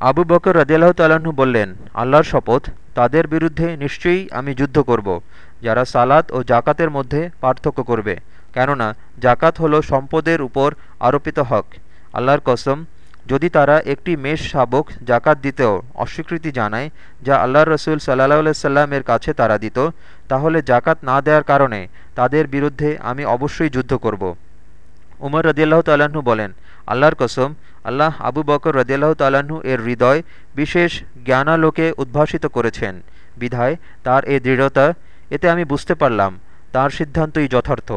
আবু বকর রদিয়াল্লাহ তাল্লাহ্ন বললেন, আল্লাহর শপথ, তাদের বিরুদ্ধে নিশ্চয়ই আমি যুদ্ধ করব, যারা সালাত ও জাকাতের মধ্যে পার্থক্য করবে। কেননা জাকাত হলো সম্পদের উপর আরোপিত হক। আল্লাহর কসম, যদি তারা একটি মেষ শাবক জাকাত দিতেও অস্বীকৃতি জানায়, যা আল্লাহ রসুল সাল্লাহ সাল্লামের কাছে তারা দিত, তাহলে জাকাত না দেওয়ার কারণে তাদের বিরুদ্ধে আমি অবশ্যই যুদ্ধ করব। উমর রদিয়াল্লাহ তাল্লাহ্ন বলেন, আল্লাহর কসম, আল্লাহ আবু বকর রদিয়াল্লাহ তাল্লাহ্ন এর হৃদয় বিশেষ জ্ঞানালোকে উদ্ভাসিত করেছেন। বিধায় তার এই দৃঢ়তা, এতে আমি বুঝতে পারলাম, তার সিদ্ধান্তই যথার্থ।